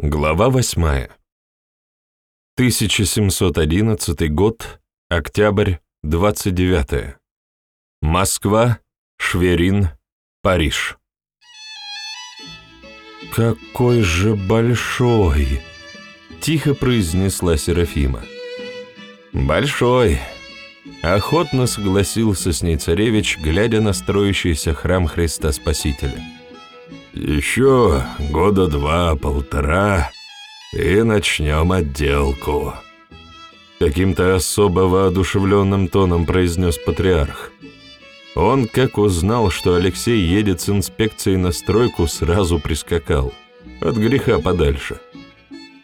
Глава восьмая. 1711 год, октябрь, 29. Москва, Шверин, Париж. «Какой же большой!» — тихо произнесла Серафима. «Большой!» — охотно согласился с ней царевич, глядя на строящийся храм Христа Спасителя. Еще года два-полтора, и начнем отделку. Каким-то особо воодушевленным тоном произнес патриарх. Он, как узнал, что Алексей едет с инспекцией на стройку, сразу прискакал. От греха подальше.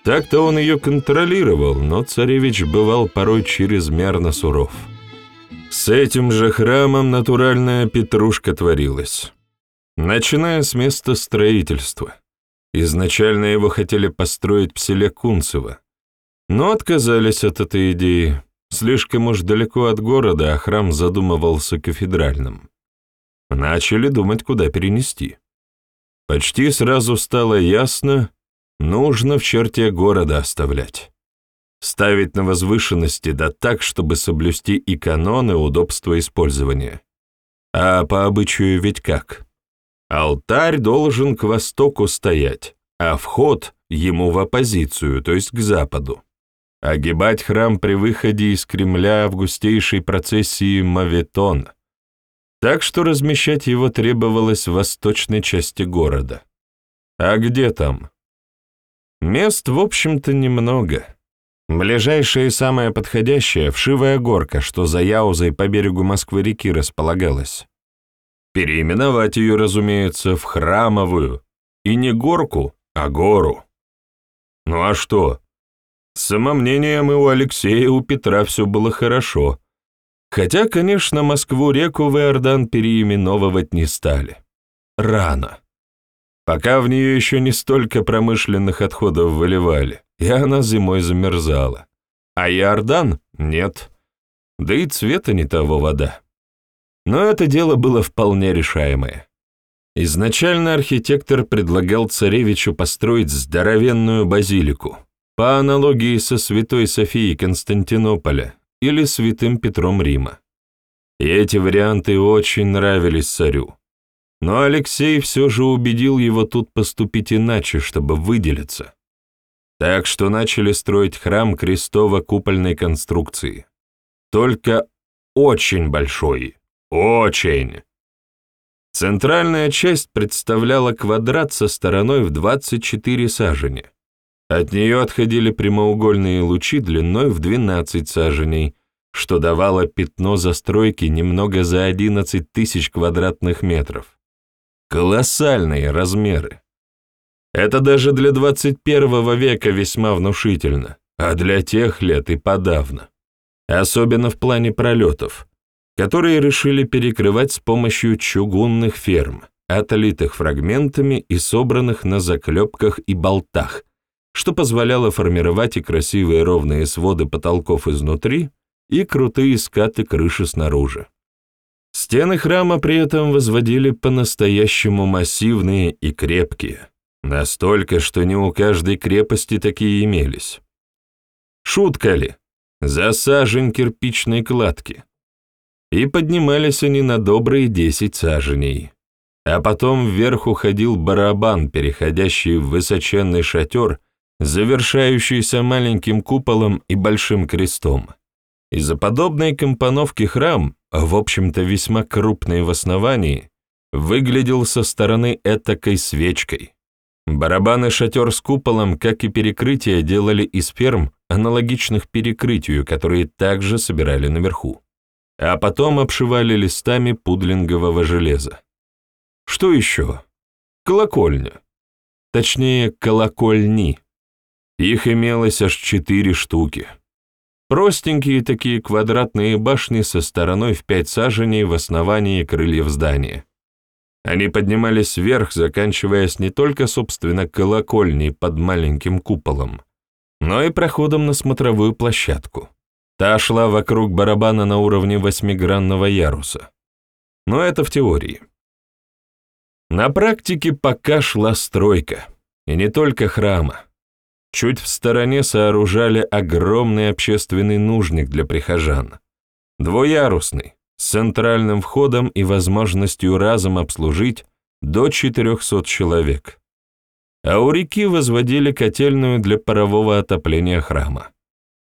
Так-то он ее контролировал, но царевич бывал порой чрезмерно суров. С этим же храмом натуральная петрушка творилась. Начиная с места строительства. Изначально его хотели построить в селе Кунцево, но отказались от этой идеи. Слишком уж далеко от города, а храм задумывался кафедральным. Начали думать, куда перенести. Почти сразу стало ясно, нужно в черте города оставлять. Ставить на возвышенности, да так, чтобы соблюсти и каноны удобства использования. А по обычаю ведь как? Алтарь должен к востоку стоять, а вход ему в оппозицию, то есть к западу. Огибать храм при выходе из Кремля в густейшей процессии Маветон. Так что размещать его требовалось в восточной части города. А где там? Мест, в общем-то, немного. Ближайшая и самая подходящая — вшивая горка, что за Яузой по берегу Москвы-реки располагалась. Переименовать ее, разумеется, в храмовую. И не горку, а гору. Ну а что? С самомнением и у Алексея, и у Петра все было хорошо. Хотя, конечно, Москву-реку в Иордан переименовывать не стали. Рано. Пока в нее еще не столько промышленных отходов выливали, и она зимой замерзала. А Иордан — нет. Да и цвета не того вода. Но это дело было вполне решаемое. Изначально архитектор предлагал царевичу построить здоровенную базилику, по аналогии со Святой Софией Константинополя или Святым Петром Рима. И эти варианты очень нравились царю. Но Алексей все же убедил его тут поступить иначе, чтобы выделиться. Так что начали строить храм крестово-купольной конструкции. Только очень большой, очень. Центральная часть представляла квадрат со стороной в 24 сажени. От нее отходили прямоугольные лучи длиной в 12 саженей, что давало пятно застройки немного за 11 тысяч квадратных метров. Колоссальные размеры. Это даже для 21 века весьма внушительно, а для тех лет и подавно. Особенно в плане пролетов которые решили перекрывать с помощью чугунных ферм, отлитых фрагментами и собранных на заклепках и болтах, что позволяло формировать и красивые ровные своды потолков изнутри, и крутые скаты крыши снаружи. Стены храма при этом возводили по-настоящему массивные и крепкие, настолько, что не у каждой крепости такие имелись. Шутка ли? Засажен кирпичной кладки и поднимались они на добрые десять саженей. А потом вверх уходил барабан, переходящий в высоченный шатер, завершающийся маленьким куполом и большим крестом. Из-за подобной компоновки храм, в общем-то весьма крупный в основании, выглядел со стороны этакой свечкой. Барабан и шатер с куполом, как и перекрытие, делали из ферм, аналогичных перекрытию, которые также собирали наверху а потом обшивали листами пудлингового железа. Что еще? Колокольня. Точнее, колокольни. Их имелось аж четыре штуки. Простенькие такие квадратные башни со стороной в пять саженей в основании крыльев здания. Они поднимались вверх, заканчиваясь не только, собственно, колокольней под маленьким куполом, но и проходом на смотровую площадку. Та шла вокруг барабана на уровне восьмигранного яруса. Но это в теории. На практике пока шла стройка, и не только храма, Чуть в стороне сооружали огромный общественный нужник для прихожан. Двуярусный, с центральным входом и возможностью разом обслужить до 400 человек. А у реки возводили котельную для парового отопления храма.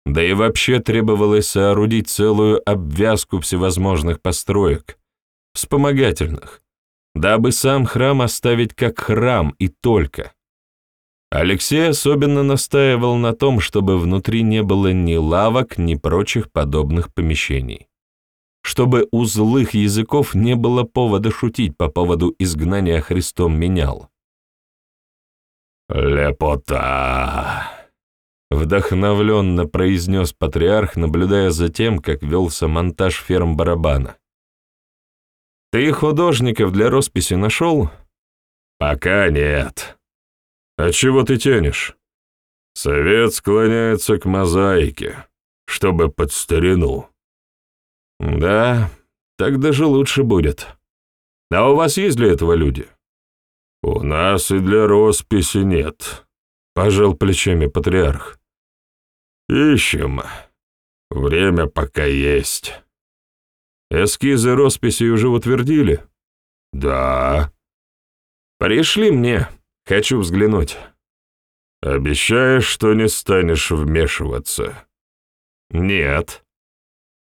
Да и вообще требовалось соорудить целую обвязку всевозможных построек, вспомогательных, дабы сам храм оставить как храм и только. Алексей особенно настаивал на том, чтобы внутри не было ни лавок, ни прочих подобных помещений. Чтобы у злых языков не было повода шутить по поводу изгнания Христом менял. «Лепота!» — вдохновленно произнес патриарх, наблюдая за тем, как велся монтаж ферм барабана. «Ты художников для росписи нашел?» «Пока нет», «А чего ты тянешь?» «Совет склоняется к мозаике, чтобы под старину». «Да, так даже лучше будет. А у вас есть для этого люди?» «У нас и для росписи нет», — пожал плечами патриарх. «Ищем. Время пока есть». «Эскизы росписи уже утвердили?» «Да». «Пришли мне». Хочу взглянуть. Обещаешь, что не станешь вмешиваться? Нет.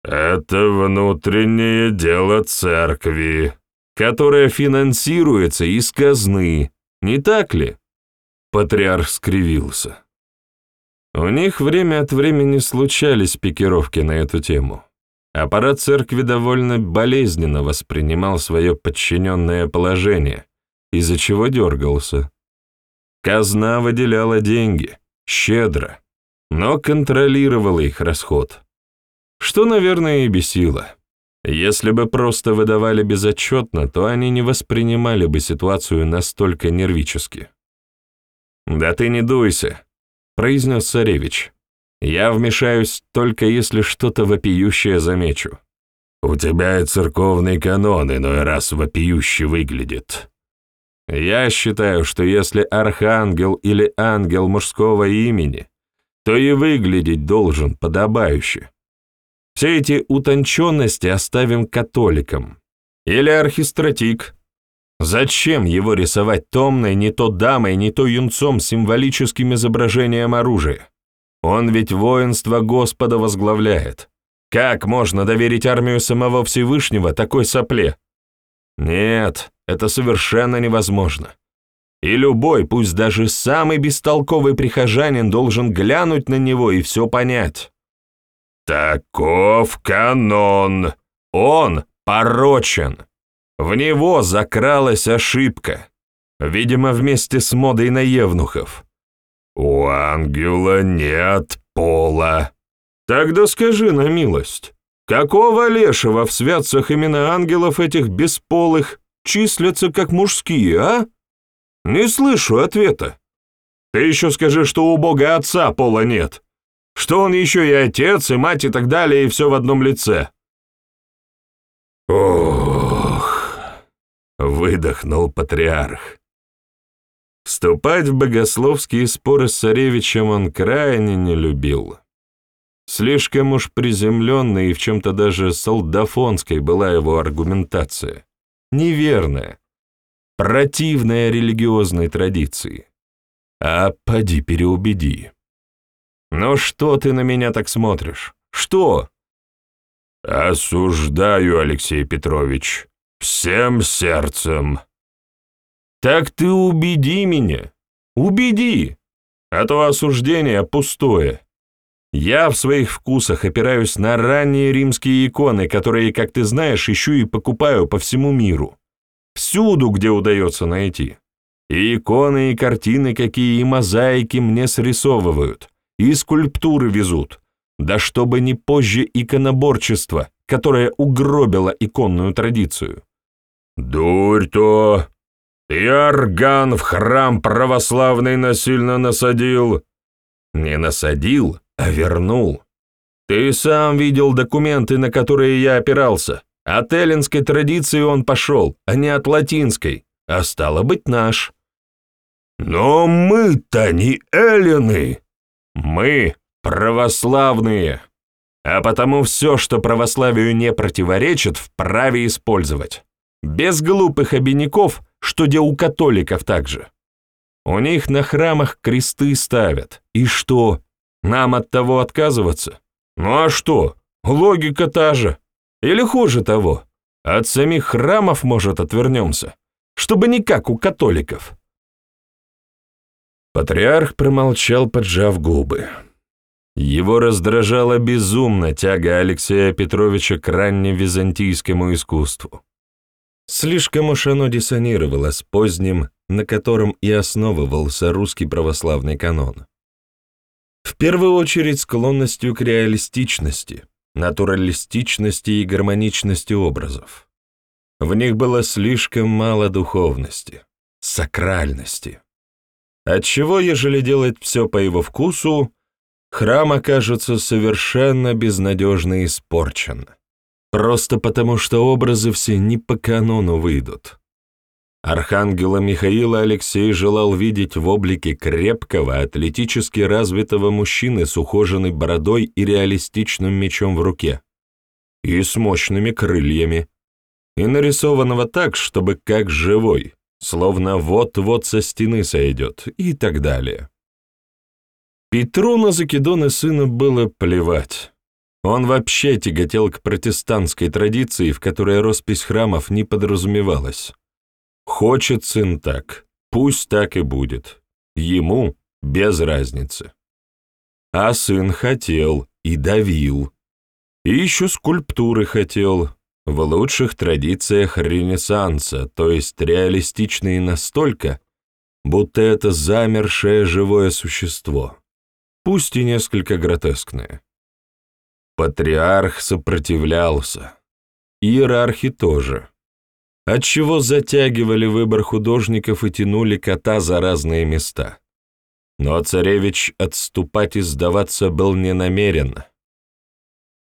Это внутреннее дело церкви, которое финансируется из казны, не так ли? Патриарх скривился. У них время от времени случались пикировки на эту тему. Аппарат церкви довольно болезненно воспринимал свое подчиненное положение, из-за чего дергался. Казна выделяла деньги, щедро, но контролировала их расход. Что, наверное, и бесило. Если бы просто выдавали безотчетно, то они не воспринимали бы ситуацию настолько нервически. «Да ты не дуйся», — произнес царевич. «Я вмешаюсь только если что-то вопиющее замечу». «У тебя и церковный канон иной раз вопиюще выглядит», я считаю, что если архангел или ангел мужского имени, то и выглядеть должен подобающе. Все эти утонченности оставим католикам. Или архистратик. Зачем его рисовать томной не то дамой, не то юнцом с символическим изображением оружия? Он ведь воинство Господа возглавляет. Как можно доверить армию самого Всевышнего такой сопле? Нет, это совершенно невозможно. И любой, пусть даже самый бестолковый прихожанин, должен глянуть на него и все понять. Таков канон. Он порочен. В него закралась ошибка. Видимо, вместе с модой на евнухов. У ангела нет пола. Тогда скажи на милость, какого лешего в святцах имена ангелов этих бесполых числятся как мужские, а? Не слышу ответа. Ты еще скажи, что у Бога отца пола нет, что он еще и отец, и мать, и так далее, и все в одном лице. Ох, выдохнул патриарх. Вступать в богословские споры с царевичем он крайне не любил. Слишком уж приземленной и в чем-то даже солдафонской была его аргументация неверная, противная религиозной традиции. А поди переубеди. Ну что ты на меня так смотришь? Что? Осуждаю, Алексей Петрович, всем сердцем. Так ты убеди меня, убеди, а то осуждение пустое. Я в своих вкусах опираюсь на ранние римские иконы, которые, как ты знаешь, ищу и покупаю по всему миру. Всюду, где удается найти. И иконы, и картины какие, и мозаики мне срисовывают, и скульптуры везут. Да чтобы не позже иконоборчество, которое угробило иконную традицию. «Дурь-то! Ты орган в храм православный насильно насадил!» «Не насадил, а вернул. Ты сам видел документы, на которые я опирался. От эллинской традиции он пошел, а не от латинской, а стало быть наш. Но мы-то не эллины, Мы православные, а потому все, что православию не противоречит, вправе использовать. Без глупых обиняков, что где у католиков также. У них на храмах кресты ставят. И что, нам от того отказываться? Ну а что, логика та же. Или хуже того, от самих храмов, может, отвернемся, чтобы не как у католиков. Патриарх промолчал, поджав губы. Его раздражала безумно тяга Алексея Петровича к ранневизантийскому искусству. Слишком уж оно диссонировало с поздним, на котором и основывался русский православный канон. В первую очередь склонностью к реалистичности, натуралистичности и гармоничности образов. В них было слишком мало духовности, сакральности. Отчего, ежели делать все по его вкусу, храм окажется совершенно безнадежно испорчен. Просто потому, что образы все не по канону выйдут. Архангела Михаила Алексей желал видеть в облике крепкого, атлетически развитого мужчины с ухоженной бородой и реалистичным мечом в руке, и с мощными крыльями, и нарисованного так, чтобы как живой, словно вот-вот со стены сойдет, и так далее. Петру на закидоны сына было плевать. Он вообще тяготел к протестантской традиции, в которой роспись храмов не подразумевалась. Хочет сын так, пусть так и будет. Ему без разницы. А сын хотел и давил. И еще скульптуры хотел, в лучших традициях Ренессанса, то есть реалистичные настолько, будто это замершее живое существо пусть и несколько гротескные. Патриарх сопротивлялся. Иерархи тоже. Отчего затягивали выбор художников и тянули кота за разные места. Но царевич отступать и сдаваться был не намерен.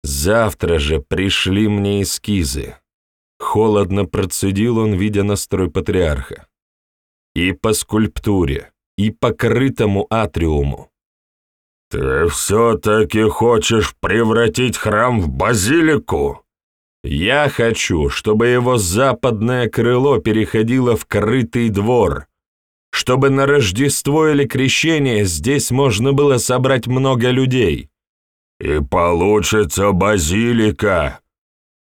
«Завтра же пришли мне эскизы», — холодно процедил он, видя настрой патриарха. «И по скульптуре, и по крытому атриуму, «Ты все-таки хочешь превратить храм в базилику?» «Я хочу, чтобы его западное крыло переходило в крытый двор, чтобы на Рождество или Крещение здесь можно было собрать много людей». «И получится базилика.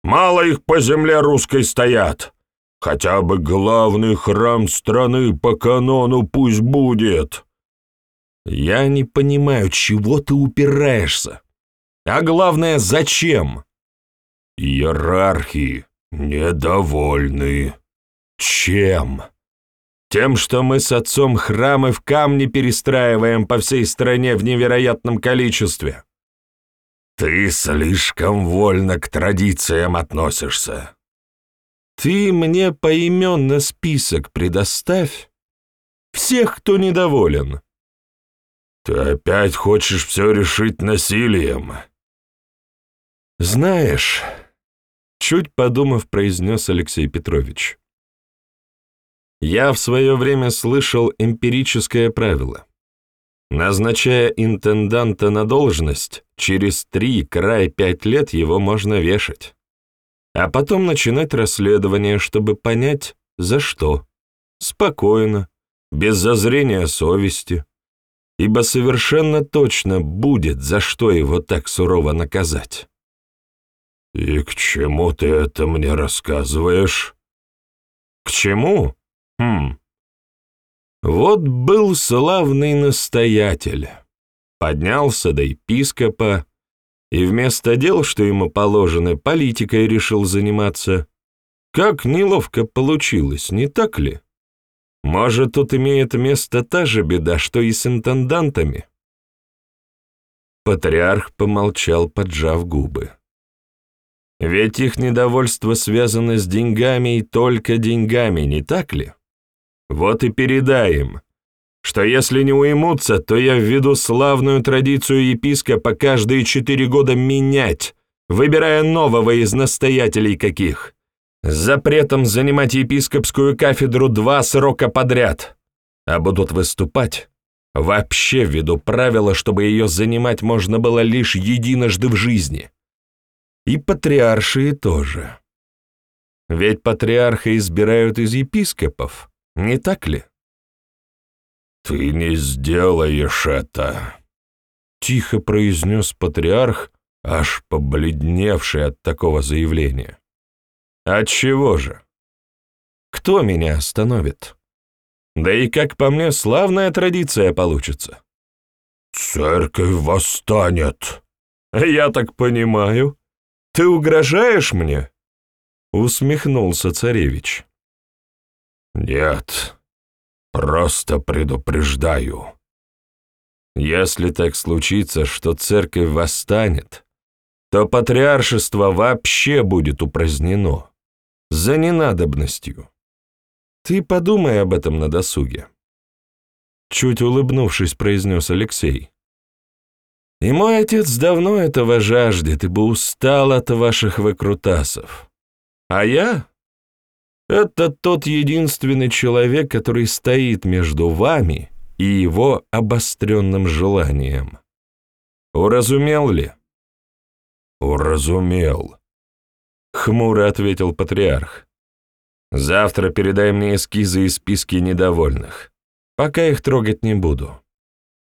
Мало их по земле русской стоят. Хотя бы главный храм страны по канону пусть будет». Я не понимаю, чего ты упираешься. А главное, зачем? Иерархии недовольны. Чем? Тем, что мы с отцом храмы в камне перестраиваем по всей стране в невероятном количестве. Ты слишком вольно к традициям относишься. Ты мне поименно список предоставь. Всех, кто недоволен. «Ты опять хочешь все решить насилием?» «Знаешь...» — чуть подумав, произнес Алексей Петрович. «Я в свое время слышал эмпирическое правило. Назначая интенданта на должность, через три, край пять лет его можно вешать. А потом начинать расследование, чтобы понять, за что. Спокойно, без зазрения совести, ибо совершенно точно будет, за что его так сурово наказать. «И к чему ты это мне рассказываешь?» «К чему? Хм. Вот был славный настоятель. Поднялся до епископа, и вместо дел, что ему положено, политикой решил заниматься. Как неловко получилось, не так ли?» Может, тут имеет место та же беда, что и с интендантами?» Патриарх помолчал, поджав губы. «Ведь их недовольство связано с деньгами и только деньгами, не так ли? Вот и передай им, что если не уймутся, то я введу славную традицию епископа каждые четыре года менять, выбирая нового из настоятелей каких с запретом занимать епископскую кафедру два срока подряд, а будут выступать, Вообще введу правило, чтобы ее занимать можно было лишь единожды в жизни. И патриаршие тоже. Ведь патриарха избирают из епископов, не так ли? «Ты не сделаешь это», — тихо произнес патриарх, аж побледневший от такого заявления. «Отчего же? Кто меня остановит? Да и, как по мне, славная традиция получится». «Церковь восстанет». «Я так понимаю. Ты угрожаешь мне?» Усмехнулся царевич. «Нет, просто предупреждаю. Если так случится, что церковь восстанет, то патриаршество вообще будет упразднено. За ненадобностью. Ты подумай об этом на досуге. Чуть улыбнувшись, произнес Алексей. И мой отец давно этого жаждет, ибо устал от ваших выкрутасов. А я — это тот единственный человек, который стоит между вами и его обостренным желанием. Уразумел ли? Уразумел, — хмуро ответил патриарх. Завтра передай мне эскизы и списки недовольных. Пока их трогать не буду.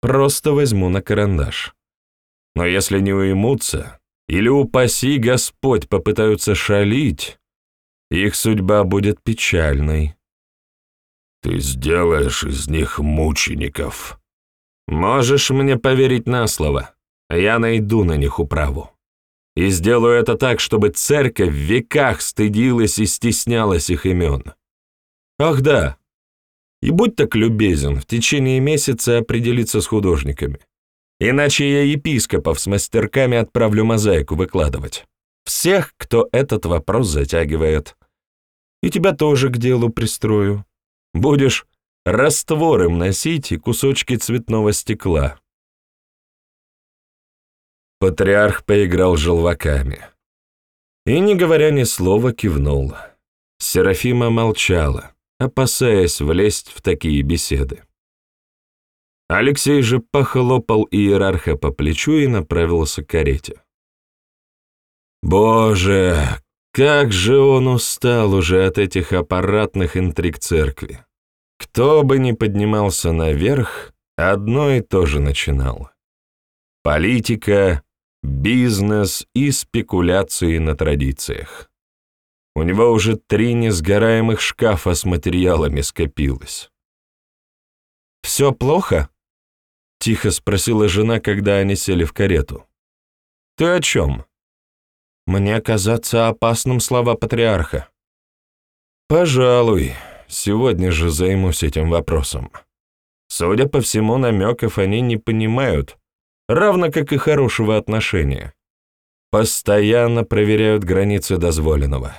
Просто возьму на карандаш. Но если не уймутся, или, упаси Господь, попытаются шалить, их судьба будет печальной. Ты сделаешь из них мучеников. Можешь мне поверить на слово. Я найду на них управу. И сделаю это так, чтобы церковь в веках стыдилась и стеснялась их имен. Ах да, и будь так любезен, в течение месяца определиться с художниками. Иначе я епископов с мастерками отправлю мозаику выкладывать. Всех, кто этот вопрос затягивает. И тебя тоже к делу пристрою. Будешь раствор носить и кусочки цветного стекла. Патриарх поиграл желваками. И, не говоря ни слова, кивнул. Серафима молчала, опасаясь влезть в такие беседы. Алексей же похлопал иерарха по плечу и направился к карете. Боже, как же он устал уже от этих аппаратных интриг церкви. Кто бы ни поднимался наверх, одно и то же начинал. Политика, бизнес и спекуляции на традициях. У него уже три несгораемых шкафа с материалами скопилось. «Все плохо?» — тихо спросила жена, когда они сели в карету. «Ты о чем?» Мне казаться опасным слова патриарха. Пожалуй, сегодня же займусь этим вопросом. Судя по всему, намеков они не понимают, равно как и хорошего отношения. Постоянно проверяют границы дозволенного.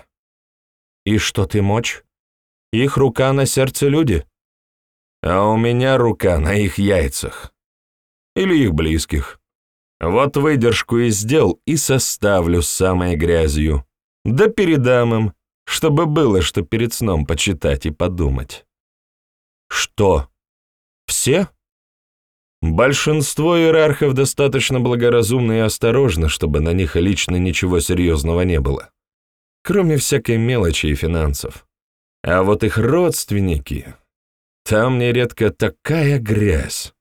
И что ты мочь? Их рука на сердце люди. А у меня рука на их яйцах. Или их близких. Вот выдержку и сделал и составлю самой грязью. Да передам им, чтобы было что перед сном почитать и подумать. Что? Все? Большинство иерархов достаточно благоразумны и осторожны, чтобы на них лично ничего серьезного не было. Кроме всякой мелочи и финансов. А вот их родственники... Там нередко такая грязь.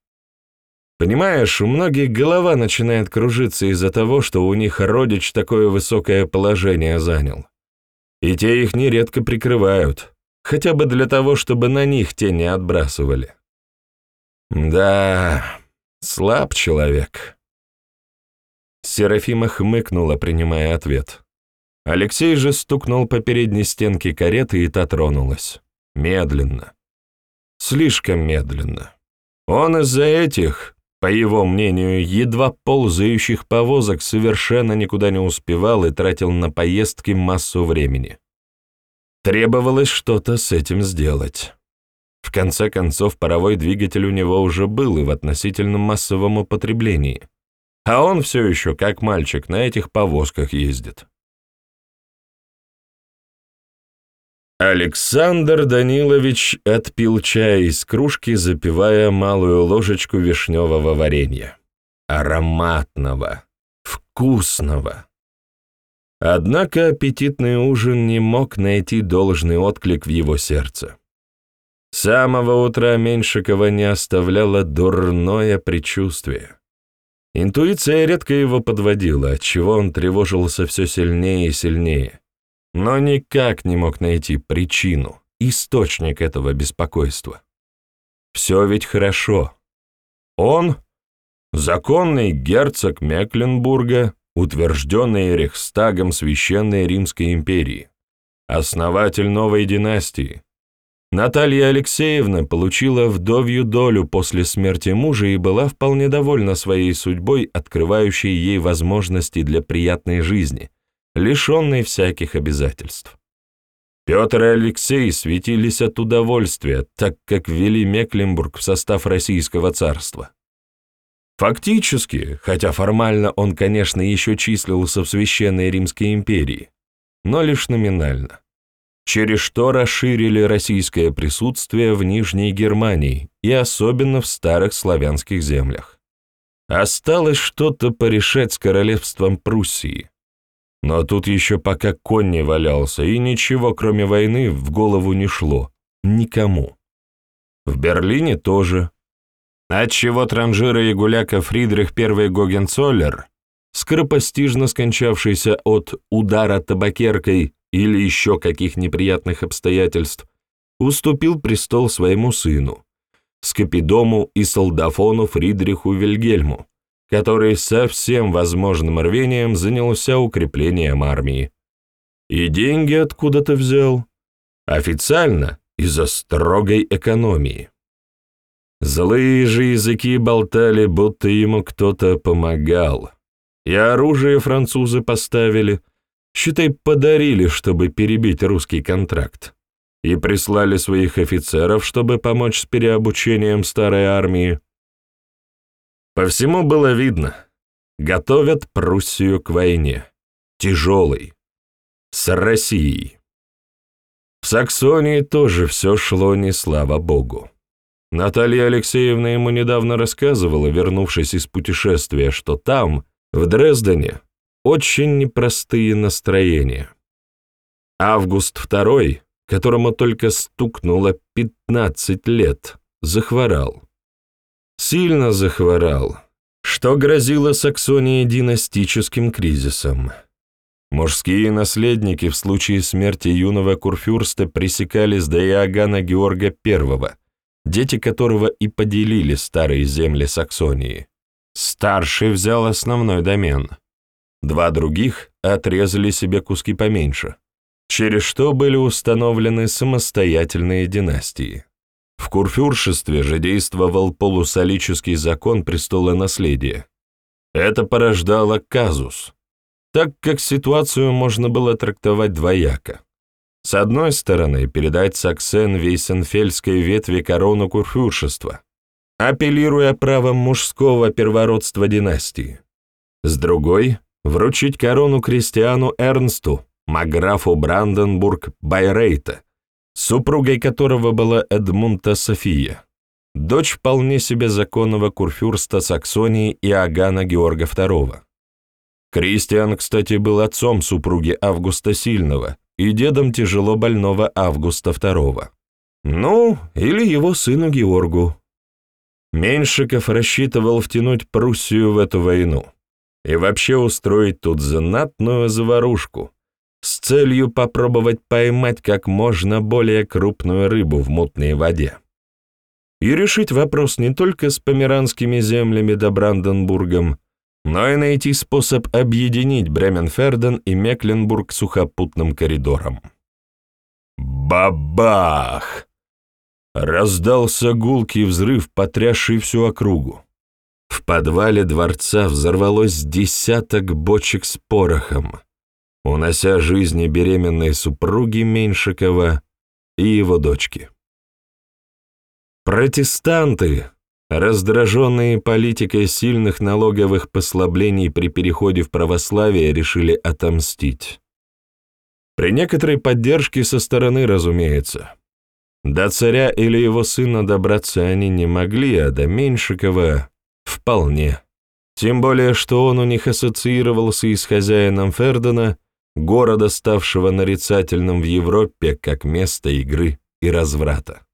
Понимаешь, у многих голова начинает кружиться из-за того, что у них родич такое высокое положение занял. И те их нередко прикрывают, хотя бы для того, чтобы на них те не отбрасывали. Да, слаб человек. Серафима хмыкнула, принимая ответ. Алексей же стукнул по передней стенке кареты, и та тронулась. Медленно. Слишком медленно. Он из-за этих, по его мнению, едва ползающих повозок совершенно никуда не успевал и тратил на поездки массу времени. Требовалось что-то с этим сделать. В конце концов, паровой двигатель у него уже был и в относительном массовом употреблении, а он все еще, как мальчик, на этих повозках ездит. Александр Данилович отпил чай из кружки, запивая малую ложечку вишневого варенья. Ароматного, вкусного. Однако аппетитный ужин не мог найти должный отклик в его сердце. С самого утра Меньшикова не оставляло дурное предчувствие. Интуиция редко его подводила, отчего он тревожился все сильнее и сильнее, но никак не мог найти причину, источник этого беспокойства. Все ведь хорошо. Он — законный герцог Мекленбурга, утвержденный Рейхстагом Священной Римской империи, основатель новой династии, Наталья Алексеевна получила вдовью долю после смерти мужа и была вполне довольна своей судьбой, открывающей ей возможности для приятной жизни, лишенной всяких обязательств. Петр и Алексей светились от удовольствия, так как ввели Мекленбург в состав Российского царства. Фактически, хотя формально он, конечно, еще числился в Священной Римской империи, но лишь номинально через что расширили российское присутствие в Нижней Германии и особенно в старых славянских землях. Осталось что-то порешать с королевством Пруссии. Но тут еще пока конь не валялся, и ничего, кроме войны, в голову не шло. Никому. В Берлине тоже. Отчего транжира и гуляка Фридрих I Гогенцоллер, скоропостижно скончавшийся от удара табакеркой или еще каких неприятных обстоятельств, уступил престол своему сыну, Скопидому и солдафону Фридриху Вильгельму, который со всем возможным рвением занялся укреплением армии. И деньги откуда-то взял. Официально из-за строгой экономии. Злые же языки болтали, будто ему кто-то помогал. И оружие французы поставили – считай, подарили, чтобы перебить русский контракт, и прислали своих офицеров, чтобы помочь с переобучением старой армии. По всему было видно, готовят Пруссию к войне, тяжелой, с Россией. В Саксонии тоже все шло не слава богу. Наталья Алексеевна ему недавно рассказывала, вернувшись из путешествия, что там, в Дрездене, очень непростые настроения. Август II, которому только стукнуло 15 лет, захворал. Сильно захворал, что грозило Саксонии династическим кризисом. Мужские наследники в случае смерти юного курфюрста пресекались до Иоганна Георга I, дети которого и поделили старые земли Саксонии. Старший взял основной домен – Два других отрезали себе куски поменьше, через что были установлены самостоятельные династии. В курфюршестве же действовал полусолический закон престола наследия. Это порождало казус, так как ситуацию можно было трактовать двояко. С одной стороны, передать саксен-вейсенфельской ветви корону курфюршества, апеллируя правом мужского первородства династии. С другой вручить корону крестьяну Эрнсту, маграфу Бранденбург-Байрейта, супругой которого была Эдмунта София, дочь вполне себе законного курфюрста Саксонии Иоганна Георга II. Кристиан, кстати, был отцом супруги Августа Сильного и дедом тяжело больного Августа II. Ну, или его сыну Георгу. Меньшиков рассчитывал втянуть Пруссию в эту войну и вообще устроить тут знатную заварушку с целью попробовать поймать как можно более крупную рыбу в мутной воде. И решить вопрос не только с померанскими землями да Бранденбургом, но и найти способ объединить Бременферден и Мекленбург сухопутным коридором. Бабах! Раздался гулкий взрыв, потрясший всю округу. В подвале дворца взорвалось десяток бочек с порохом, унося жизни беременной супруги Меньшикова и его дочки. Протестанты, раздраженные политикой сильных налоговых послаблений при переходе в православие, решили отомстить. При некоторой поддержке со стороны, разумеется. До царя или его сына добраться они не могли, а до Меньшикова — вполне. Тем более, что он у них ассоциировался и с хозяином Фердена, города, ставшего нарицательным в Европе как место игры и разврата.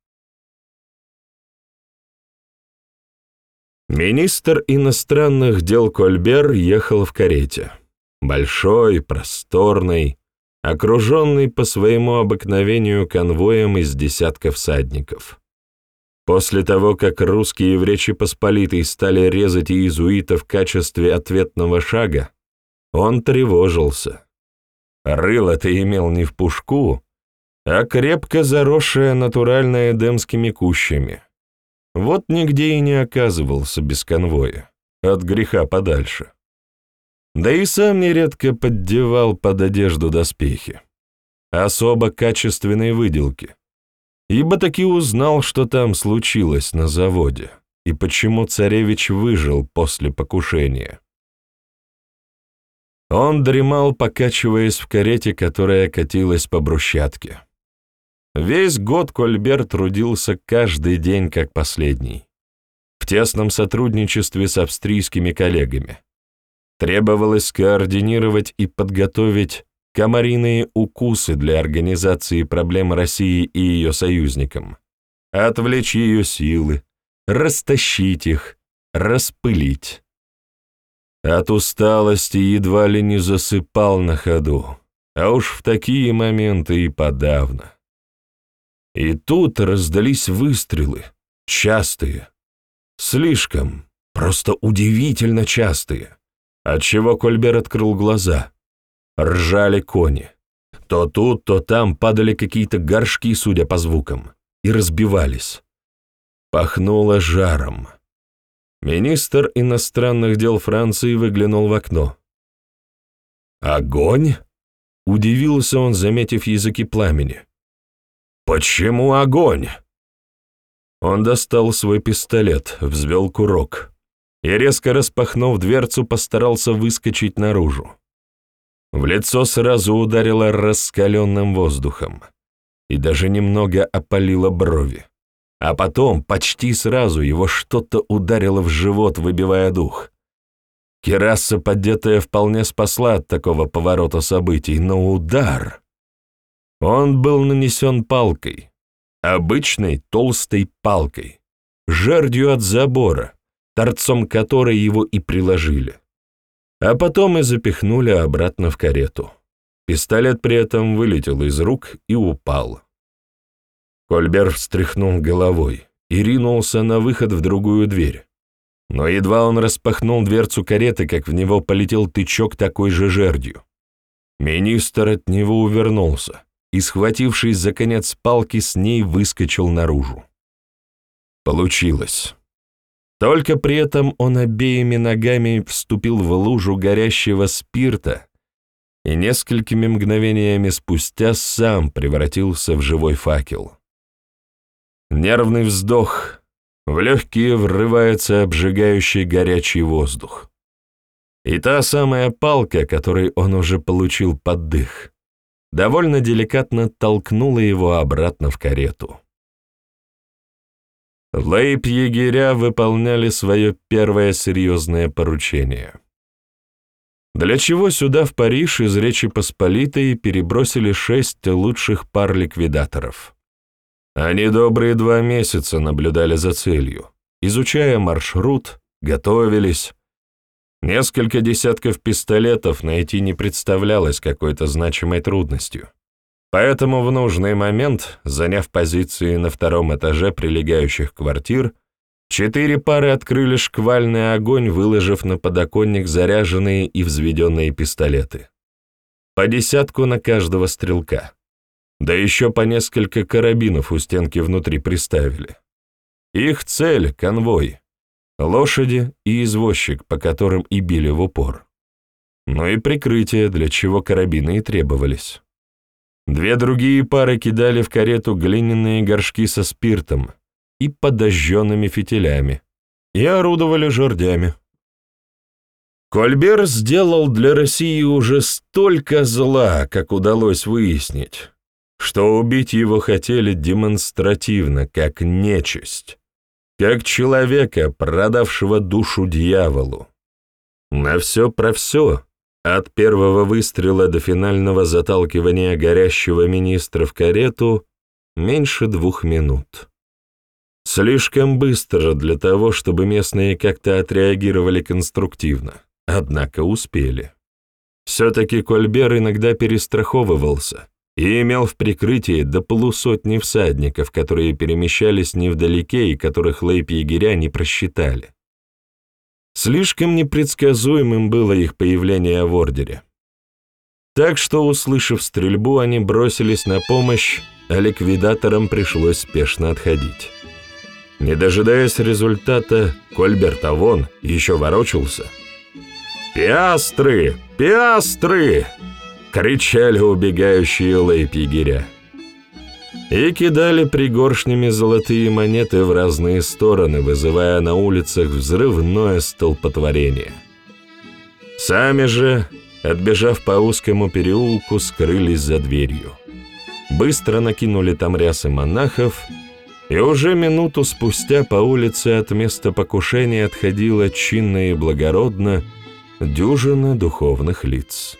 Министр иностранных дел Кольбер ехал в карете. Большой, просторный, окруженный по своему обыкновению конвоем из десятков всадников. После того, как русские в Речи Посполитой стали резать иезуитов в качестве ответного шага, он тревожился. Рыло-то имел не в пушку, а крепко заросшее натурально эдемскими кущами. Вот нигде и не оказывался без конвоя, от греха подальше. Да и сам нередко поддевал под одежду доспехи. Особо качественной выделки. Ибо таки узнал, что там случилось на заводе, и почему царевич выжил после покушения. Он дремал, покачиваясь в карете, которая катилась по брусчатке. Весь год Кольбер трудился каждый день как последний, в тесном сотрудничестве с австрийскими коллегами. Требовалось скоординировать и подготовить комариные укусы для организации проблем России и ее союзникам, отвлечь ее силы, растащить их, распылить. От усталости едва ли не засыпал на ходу, а уж в такие моменты и подавно. И тут раздались выстрелы, частые, слишком, просто удивительно частые, отчего Кольбер открыл глаза. Ржали кони. То тут, то там падали какие-то горшки, судя по звукам, и разбивались. Пахнуло жаром. Министр иностранных дел Франции выглянул в окно. «Огонь?» — удивился он, заметив языки пламени. «Почему огонь?» Он достал свой пистолет, взвел курок и, резко распахнув дверцу, постарался выскочить наружу. В лицо сразу ударило раскаленным воздухом и даже немного опалило брови. А потом, почти сразу, его что-то ударило в живот, выбивая дух. Кераса, подетая, вполне спасла от такого поворота событий, но удар... Он был нанесен палкой, обычной толстой палкой, жердью от забора, торцом которой его и приложили а потом и запихнули обратно в карету. Пистолет при этом вылетел из рук и упал. Кольбер встряхнул головой и ринулся на выход в другую дверь. Но едва он распахнул дверцу кареты, как в него полетел тычок такой же жердью. Министр от него увернулся и, схватившись за конец палки, с ней выскочил наружу. Получилось. Только при этом он обеими ногами вступил в лужу горящего спирта и несколькими мгновениями спустя сам превратился в живой факел. Нервный вздох, в легкие врывается обжигающий горячий воздух. И та самая палка, которой он уже получил поддых, довольно деликатно толкнула его обратно в карету. Лейб-егеря выполняли свое первое серьезное поручение. Для чего сюда, в Париж, из Речи Посполитой перебросили шесть лучших пар ликвидаторов? Они добрые два месяца наблюдали за целью, изучая маршрут, готовились. Несколько десятков пистолетов найти не представлялось какой-то значимой трудностью. Поэтому в нужный момент, заняв позиции на втором этаже прилегающих квартир, четыре пары открыли шквальный огонь, выложив на подоконник заряженные и взведенные пистолеты. По десятку на каждого стрелка. Да еще по несколько карабинов у стенки внутри приставили. Их цель — конвой, лошади и извозчик, по которым и били в упор. Ну и прикрытие, для чего карабины и требовались. Две другие пары кидали в карету глиняные горшки со спиртом и подожженными фитилями и орудовали жердями. Кольбер сделал для России уже столько зла, как удалось выяснить, что убить его хотели демонстративно, как нечисть, как человека, продавшего душу дьяволу. На все про все, от первого выстрела до финального заталкивания горящего министра в карету, меньше двух минут. Слишком быстро для того, чтобы местные как-то отреагировали конструктивно. Однако успели. Все-таки Кольбер иногда перестраховывался и имел в прикрытии до полусотни всадников, которые перемещались невдалеке и которых лейб-егеря не просчитали. Слишком непредсказуемым было их появление в Ордере. Так что, услышав стрельбу, они бросились на помощь, а ликвидаторам пришлось спешно отходить. Не дожидаясь результата, Кольберт Авон еще ворочался — «Пиастры! Пиастры!» — кричали убегающие лейб-егеря. И кидали пригоршнями золотые монеты в разные стороны, вызывая на улицах взрывное столпотворение. Сами же, отбежав по узкому переулку, скрылись за дверью. Быстро накинули там рясы монахов, и уже минуту спустя по улице от места покушения отходила чинно и благородно, дюжина духовных лиц.